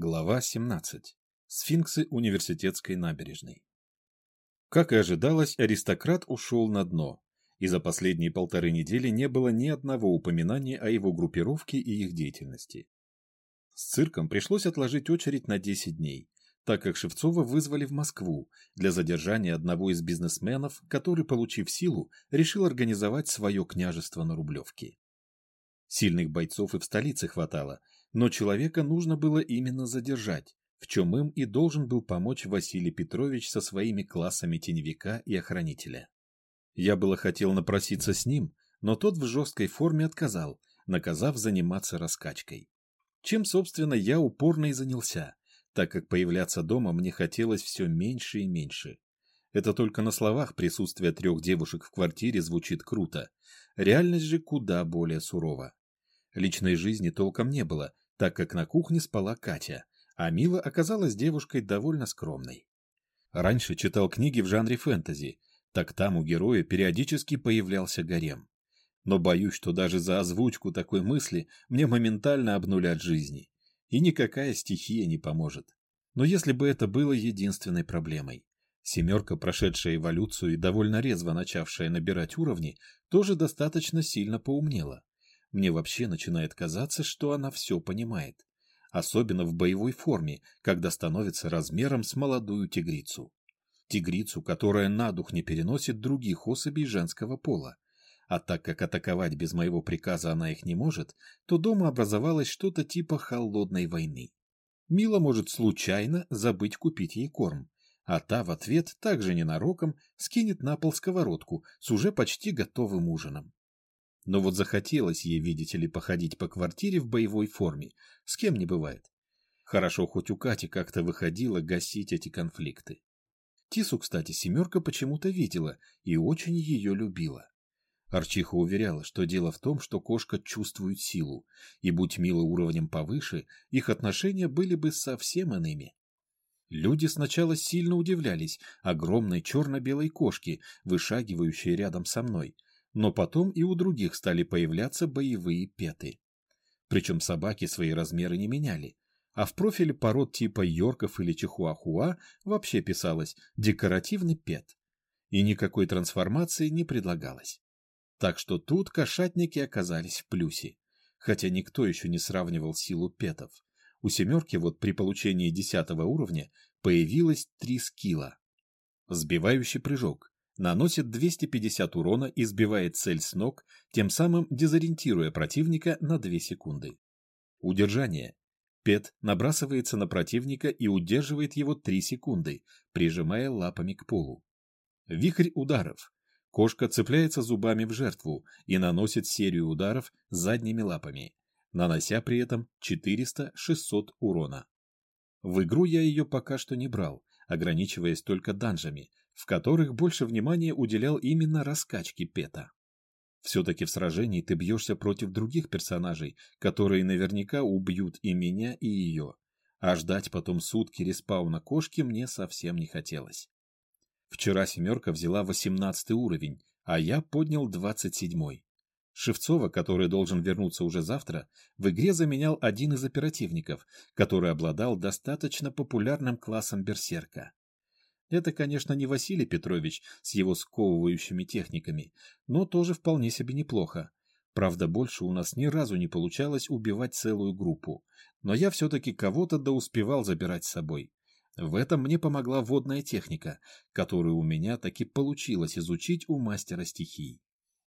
Глава 17. Сфинксы университетской набережной. Как и ожидалось, аристократ ушел на дно, и за последние полторы недели не было ни одного упоминания о его группировке и их деятельности. С цирком пришлось отложить очередь на 10 дней, так как Шевцова вызвали в Москву для задержания одного из бизнесменов, который, получив силу, решил организовать свое княжество на Рублевке. Сильных бойцов и в столице хватало – но человека нужно было именно задержать, в чем им и должен был помочь Василий Петрович со своими классами теневика и охранителя. Я было хотел напроситься с ним, но тот в жесткой форме отказал, наказав заниматься раскачкой. Чем, собственно, я упорно и занялся, так как появляться дома мне хотелось все меньше и меньше. Это только на словах присутствие трех девушек в квартире звучит круто, реальность же куда более сурова. Личной жизни толком не было, так как на кухне спала Катя, а Мила оказалась девушкой довольно скромной. Раньше читал книги в жанре фэнтези, так там у героя периодически появлялся гарем. Но боюсь, что даже за озвучку такой мысли мне моментально обнулят жизни. И никакая стихия не поможет. Но если бы это было единственной проблемой. Семерка, прошедшая эволюцию и довольно резво начавшая набирать уровни, тоже достаточно сильно поумнела. Мне вообще начинает казаться, что она все понимает. Особенно в боевой форме, когда становится размером с молодую тигрицу. Тигрицу, которая на дух не переносит других особей женского пола. А так как атаковать без моего приказа она их не может, то дома образовалось что-то типа холодной войны. Мила может случайно забыть купить ей корм, а та в ответ также ненароком скинет на пол сковородку с уже почти готовым ужином. Но вот захотелось ей, видите ли, походить по квартире в боевой форме. С кем не бывает. Хорошо, хоть у Кати как-то выходило гасить эти конфликты. Тису, кстати, семерка почему-то видела и очень ее любила. Арчиха уверяла, что дело в том, что кошка чувствует силу, и будь Мила уровнем повыше, их отношения были бы совсем иными. Люди сначала сильно удивлялись огромной черно-белой кошке, вышагивающей рядом со мной — но потом и у других стали появляться боевые петы. Причем собаки свои размеры не меняли, а в профиле пород типа йорков или чихуахуа вообще писалось «декоративный пет», и никакой трансформации не предлагалось. Так что тут кошатники оказались в плюсе, хотя никто еще не сравнивал силу петов. У семерки вот при получении десятого уровня появилось три скилла. Сбивающий прыжок, наносит 250 урона и сбивает цель с ног, тем самым дезориентируя противника на 2 секунды. Удержание. Пет набрасывается на противника и удерживает его 3 секунды, прижимая лапами к полу. Вихрь ударов. Кошка цепляется зубами в жертву и наносит серию ударов задними лапами, нанося при этом 400-600 урона. В игру я ее пока что не брал, ограничиваясь только данжами, в которых больше внимания уделял именно раскачке Пета. Все-таки в сражении ты бьешься против других персонажей, которые наверняка убьют и меня, и ее. А ждать потом сутки респауна кошки мне совсем не хотелось. Вчера «семерка» взяла 18 уровень, а я поднял 27-й. Шевцова, который должен вернуться уже завтра, в игре заменял один из оперативников, который обладал достаточно популярным классом берсерка. Это, конечно, не Василий Петрович с его сковывающими техниками, но тоже вполне себе неплохо. Правда, больше у нас ни разу не получалось убивать целую группу, но я все-таки кого-то да успевал забирать с собой. В этом мне помогла водная техника, которую у меня таки получилось изучить у мастера стихий.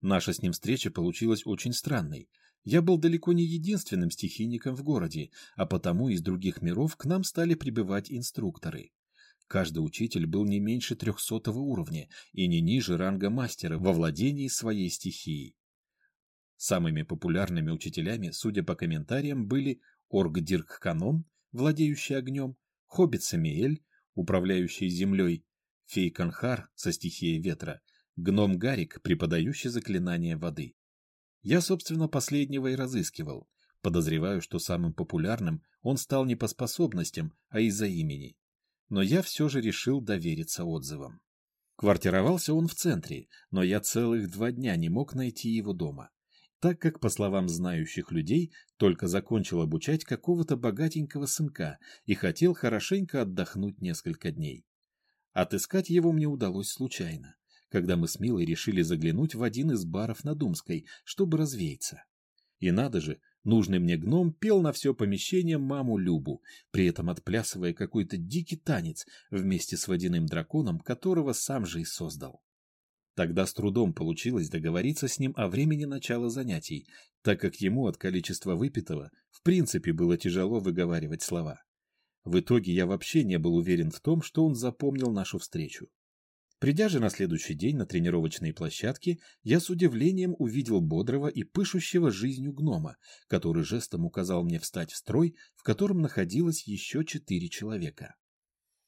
Наша с ним встреча получилась очень странной. Я был далеко не единственным стихийником в городе, а потому из других миров к нам стали прибывать инструкторы. Каждый учитель был не меньше трехсотого уровня и не ниже ранга мастера во владении своей стихией. Самыми популярными учителями, судя по комментариям, были Орг Дирк Канон, владеющий огнем, Хоббит Самиэль, управляющий землей, Фей Канхар со стихией ветра, гном Гарик, преподающий заклинание воды. Я, собственно, последнего и разыскивал. Подозреваю, что самым популярным он стал не по способностям, а из-за имени но я все же решил довериться отзывам. Квартировался он в центре, но я целых два дня не мог найти его дома. так как, по словам знающих людей, только закончил обучать какого-то богатенького сынка и хотел хорошенько отдохнуть несколько дней. Отыскать его мне удалось случайно, когда мы с Милой решили заглянуть в один из баров на Думской, чтобы развеяться. И надо же, нужный мне гном пел на все помещение маму Любу, при этом отплясывая какой-то дикий танец вместе с водяным драконом, которого сам же и создал. Тогда с трудом получилось договориться с ним о времени начала занятий, так как ему от количества выпитого в принципе было тяжело выговаривать слова. В итоге я вообще не был уверен в том, что он запомнил нашу встречу. Придя же на следующий день на тренировочные площадки, я с удивлением увидел бодрого и пышущего жизнью гнома, который жестом указал мне встать в строй, в котором находилось еще четыре человека.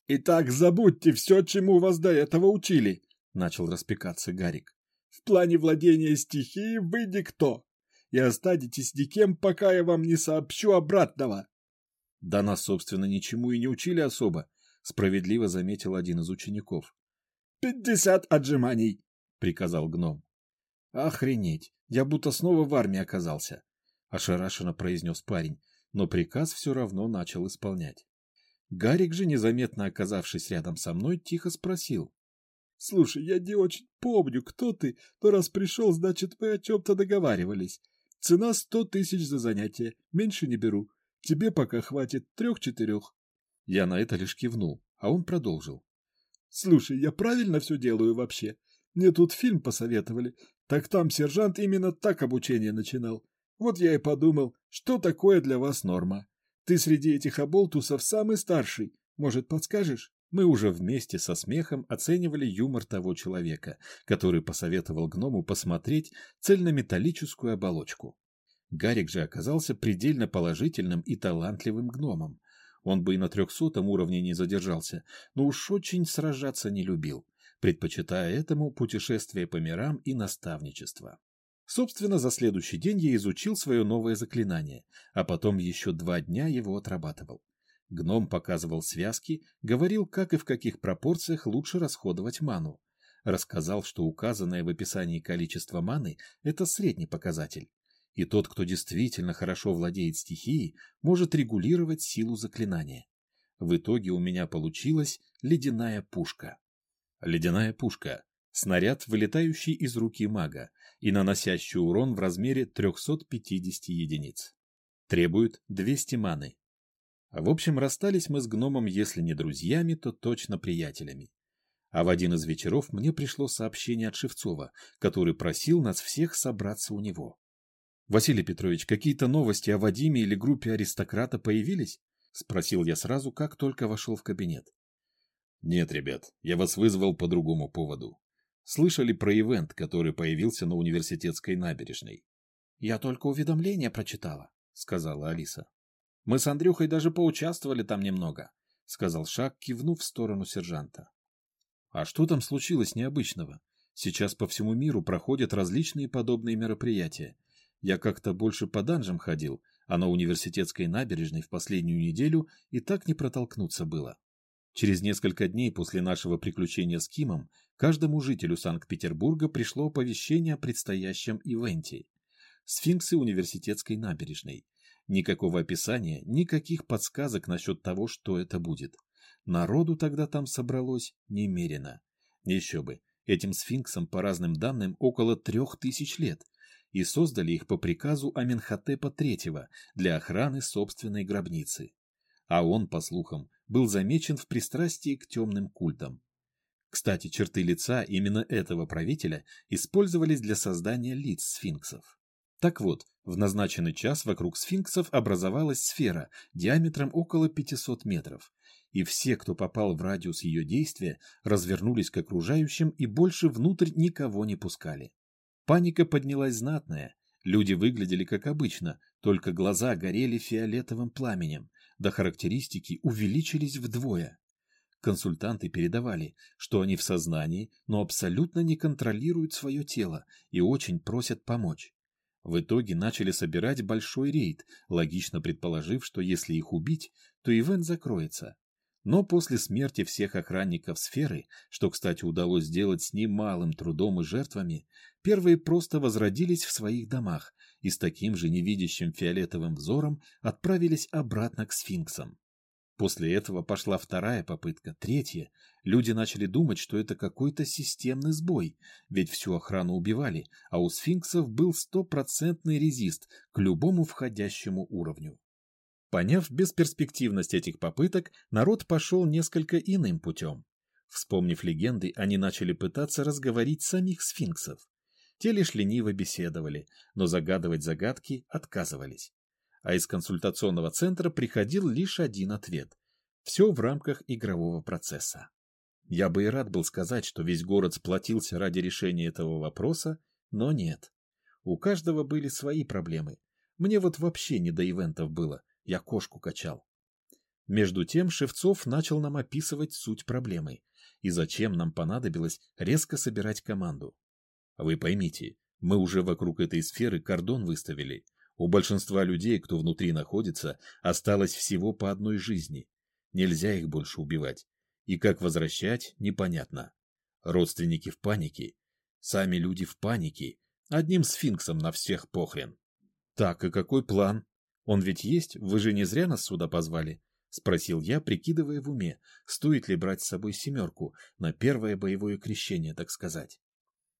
«Итак, забудьте все, чему вас до этого учили», начал распекаться Гарик. В плане владения стихией вы никто, и останетесь никем, пока я вам не сообщу обратного. Да нас, собственно, ничему и не учили особо, справедливо заметил один из учеников. Пятьдесят отжиманий, приказал гном. Охренеть, я будто снова в армии оказался, ошарашенно произнес парень, но приказ все равно начал исполнять. Гарик же, незаметно оказавшись рядом со мной, тихо спросил. Слушай, я не очень помню, кто ты, но раз пришел, значит, мы о чем-то договаривались. Цена сто тысяч за занятие, меньше не беру. Тебе пока хватит трех-четырех. Я на это лишь кивнул, а он продолжил. Слушай, я правильно все делаю вообще? Мне тут фильм посоветовали. Так там сержант именно так обучение начинал. Вот я и подумал, что такое для вас норма. Ты среди этих оболтусов самый старший. Может, подскажешь? Мы уже вместе со смехом оценивали юмор того человека, который посоветовал гному посмотреть цельнометаллическую оболочку. Гарик же оказался предельно положительным и талантливым гномом. Он бы и на трехсотом уровне не задержался, но уж очень сражаться не любил, предпочитая этому путешествие по мирам и наставничество. Собственно, за следующий день я изучил свое новое заклинание, а потом еще два дня его отрабатывал. Гном показывал связки, говорил, как и в каких пропорциях лучше расходовать ману. Рассказал, что указанное в описании количество маны – это средний показатель. И тот, кто действительно хорошо владеет стихией, может регулировать силу заклинания. В итоге у меня получилась ледяная пушка. Ледяная пушка – снаряд, вылетающий из руки мага и наносящий урон в размере 350 единиц. Требует 200 маны. В общем, расстались мы с гномом, если не друзьями, то точно приятелями. А в один из вечеров мне пришло сообщение от Шевцова, который просил нас всех собраться у него. «Василий Петрович, какие-то новости о Вадиме или группе аристократа появились?» — спросил я сразу, как только вошел в кабинет. «Нет, ребят, я вас вызвал по другому поводу. Слышали про ивент, который появился на университетской набережной?» «Я только уведомление прочитала», — сказала Алиса. Мы с Андрюхой даже поучаствовали там немного, — сказал Шак, кивнув в сторону сержанта. — А что там случилось необычного? Сейчас по всему миру проходят различные подобные мероприятия. Я как-то больше по данжам ходил, а на университетской набережной в последнюю неделю и так не протолкнуться было. Через несколько дней после нашего приключения с Кимом каждому жителю Санкт-Петербурга пришло оповещение о предстоящем ивенте. Сфинксы университетской набережной. Никакого описания, никаких подсказок насчет того, что это будет. Народу тогда там собралось немерено. Еще бы, этим сфинксам по разным данным около трех тысяч лет, и создали их по приказу Аменхотепа III для охраны собственной гробницы. А он, по слухам, был замечен в пристрастии к темным культам. Кстати, черты лица именно этого правителя использовались для создания лиц сфинксов. Так вот, в назначенный час вокруг сфинксов образовалась сфера диаметром около 500 метров, и все, кто попал в радиус ее действия, развернулись к окружающим и больше внутрь никого не пускали. Паника поднялась знатная, люди выглядели как обычно, только глаза горели фиолетовым пламенем, да характеристики увеличились вдвое. Консультанты передавали, что они в сознании, но абсолютно не контролируют свое тело и очень просят помочь. В итоге начали собирать большой рейд, логично предположив, что если их убить, то ивент закроется. Но после смерти всех охранников сферы, что, кстати, удалось сделать с немалым трудом и жертвами, первые просто возродились в своих домах, и с таким же невидящим фиолетовым взором отправились обратно к сфинксам. После этого пошла вторая попытка, третья. Люди начали думать, что это какой-то системный сбой, ведь всю охрану убивали, а у сфинксов был стопроцентный резист к любому входящему уровню. Поняв бесперспективность этих попыток, народ пошел несколько иным путем. Вспомнив легенды, они начали пытаться разговорить самих сфинксов. Те лишь лениво беседовали, но загадывать загадки отказывались. А из консультационного центра приходил лишь один ответ. Все в рамках игрового процесса. Я бы и рад был сказать, что весь город сплотился ради решения этого вопроса, но нет. У каждого были свои проблемы. Мне вот вообще не до ивентов было, я кошку качал. Между тем Шевцов начал нам описывать суть проблемы и зачем нам понадобилось резко собирать команду. Вы поймите, мы уже вокруг этой сферы кордон выставили. У большинства людей, кто внутри находится, осталось всего по одной жизни. Нельзя их больше убивать. И как возвращать, непонятно. Родственники в панике. Сами люди в панике. Одним сфинксом на всех похрен. Так, и какой план? Он ведь есть, вы же не зря нас сюда позвали. — спросил я, прикидывая в уме, стоит ли брать с собой «семерку» на первое боевое крещение, так сказать.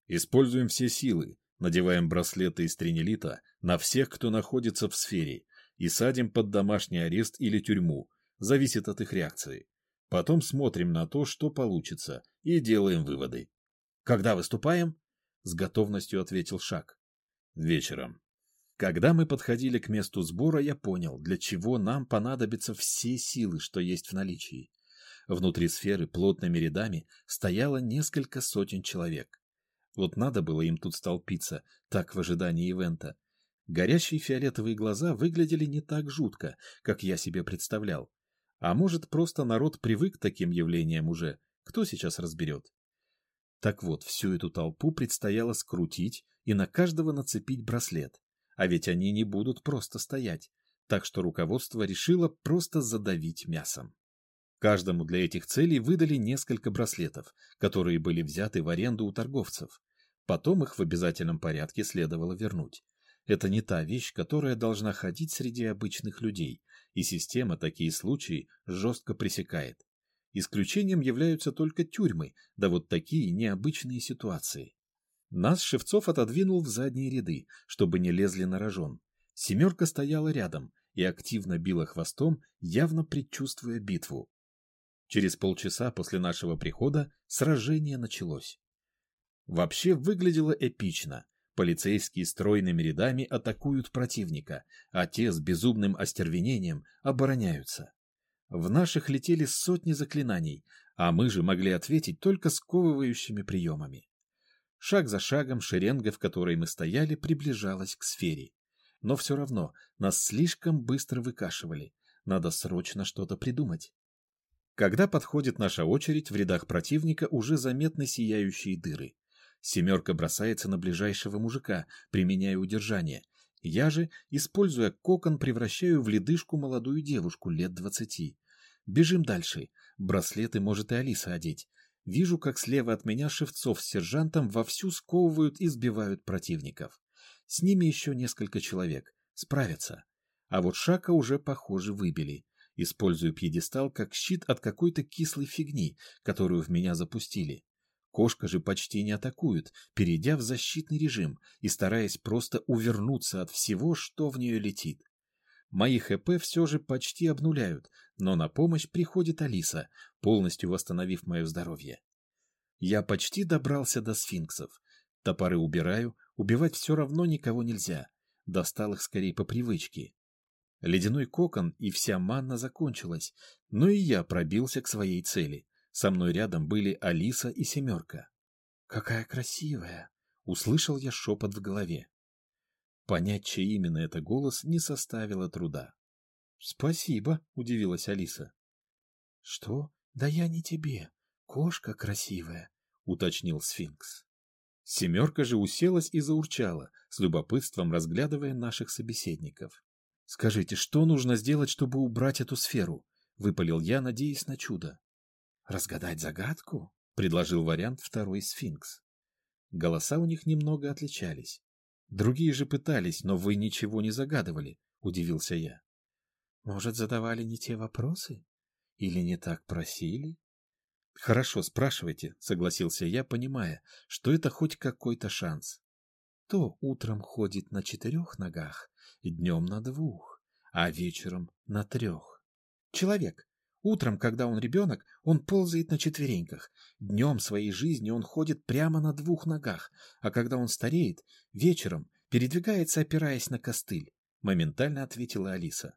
«Используем все силы, надеваем браслеты из тринелита на всех, кто находится в сфере, и садим под домашний арест или тюрьму, зависит от их реакции. Потом смотрим на то, что получится, и делаем выводы». «Когда выступаем?» — с готовностью ответил Шак. «Вечером», когда мы подходили к месту сбора, я понял, для чего нам понадобятся все силы, что есть в наличии. Внутри сферы плотными рядами стояло несколько сотен человек. Вот надо было им тут столпиться, так в ожидании ивента. Горящие фиолетовые глаза выглядели не так жутко, как я себе представлял. А может, просто народ привык к таким явлениям уже, кто сейчас разберет. Так вот, всю эту толпу предстояло скрутить и на каждого нацепить браслет. А ведь они не будут просто стоять, так что руководство решило просто задавить мясом. Каждому для этих целей выдали несколько браслетов, которые были взяты в аренду у торговцев. Потом их в обязательном порядке следовало вернуть. Это не та вещь, которая должна ходить среди обычных людей, и система такие случаи жестко пресекает. Исключением являются только тюрьмы, да вот такие необычные ситуации. Нас Шевцов отодвинул в задние ряды, чтобы не лезли на рожон. Семерка стояла рядом и активно била хвостом, явно предчувствуя битву. Через полчаса после нашего прихода сражение началось. Вообще выглядело эпично. Полицейские стройными рядами атакуют противника, а те с безумным остервенением обороняются. В наших летели сотни заклинаний, а мы же могли ответить только сковывающими приемами. Шаг за шагом шеренга, в которой мы стояли, приближалась к сфере. Но все равно нас слишком быстро выкашивали. Надо срочно что-то придумать. Когда подходит наша очередь, в рядах противника уже заметны сияющие дыры. Семерка бросается на ближайшего мужика, применяя удержание. Я же, используя кокон, превращаю в ледышку молодую девушку лет двадцати. Бежим дальше. Браслеты может и Алиса одеть. Вижу, как слева от меня Шевцов с сержантом вовсю сковывают и сбивают противников. С ними еще несколько человек. Справятся. А вот Шака уже, похоже, выбили. Использую пьедестал как щит от какой-то кислой фигни, которую в меня запустили. Кошка же почти не атакует, перейдя в защитный режим и стараясь просто увернуться от всего, что в нее летит. Мои ХП все же почти обнуляют, но на помощь приходит Алиса, полностью восстановив мое здоровье. Я почти добрался до сфинксов. Топоры убираю, убивать все равно никого нельзя. Достал их скорее по привычке. Ледяной кокон и вся манна закончилась, но и я пробился к своей цели. Со мной рядом были Алиса и Семерка. «Какая красивая!» — услышал я шепот в голове. Понять, чей именно это голос, не составило труда. «Спасибо», — удивилась Алиса. «Что? Да я не тебе. Кошка красивая», — уточнил сфинкс. Семерка же уселась и заурчала, с любопытством разглядывая наших собеседников. «Скажите, что нужно сделать, чтобы убрать эту сферу?» — выпалил я, надеясь на чудо. «Разгадать загадку?» — предложил вариант второй сфинкс. Голоса у них немного отличались. Другие же пытались, но вы ничего не загадывали, удивился я. Может, задавали не те вопросы? Или не так просили? Хорошо, спрашивайте, согласился я, понимая, что это хоть какой-то шанс. То утром ходит на четырех ногах, днем на двух, а вечером на трех. Человек. Утром, когда он ребенок, он ползает на четвереньках. Днем своей жизни он ходит прямо на двух ногах, а когда он стареет, вечером передвигается, опираясь на костыль. Моментально ответила Алиса.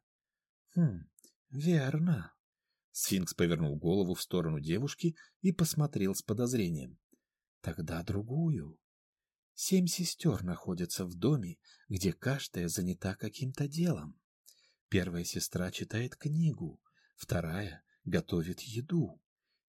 Хм, верно. Сфинкс повернул голову в сторону девушки и посмотрел с подозрением. Тогда другую. Семь сестер находятся в доме, где каждая занята каким-то делом. Первая сестра читает книгу, вторая готовит еду,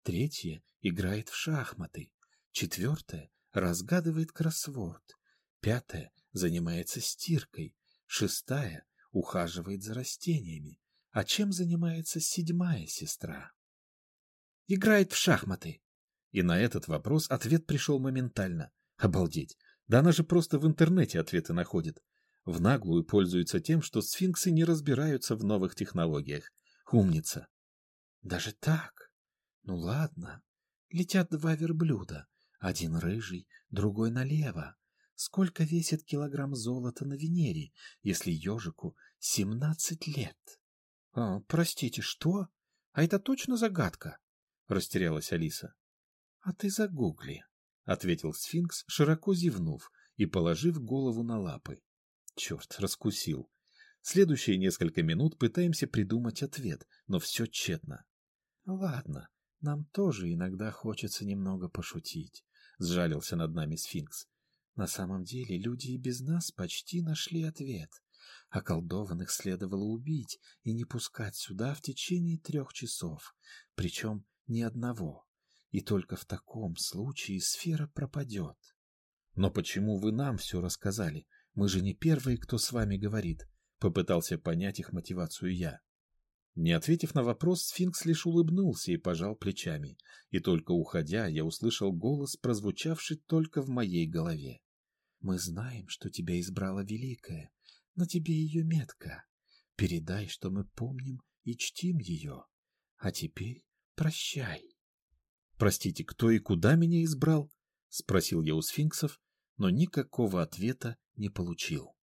третья играет в шахматы, четвертая разгадывает кроссворд, пятая занимается стиркой, шестая ухаживает за растениями. А чем занимается седьмая сестра? Играет в шахматы. И на этот вопрос ответ пришел моментально. Обалдеть. Да она же просто в интернете ответы находит. В наглую пользуется тем, что сфинксы не разбираются в новых технологиях. Умница. Даже так? Ну ладно. Летят два верблюда. Один рыжий, другой налево. Сколько весит килограмм золота на Венере, если ежику семнадцать лет? А, простите, что? А это точно загадка? Растерялась Алиса. А ты загугли, ответил сфинкс, широко зевнув и положив голову на лапы. Черт, раскусил. Следующие несколько минут пытаемся придумать ответ, но все тщетно. Ладно, нам тоже иногда хочется немного пошутить, сжалился над нами сфинкс. На самом деле люди и без нас почти нашли ответ. Околдованных следовало убить и не пускать сюда в течение трех часов, причем ни одного. И только в таком случае сфера пропадет. Но почему вы нам все рассказали? Мы же не первые, кто с вами говорит. Попытался понять их мотивацию я. Не ответив на вопрос, сфинкс лишь улыбнулся и пожал плечами, и только уходя, я услышал голос, прозвучавший только в моей голове. «Мы знаем, что тебя избрала Великая, на тебе ее метка. Передай, что мы помним и чтим ее. А теперь прощай». «Простите, кто и куда меня избрал?» — спросил я у сфинксов, но никакого ответа не получил.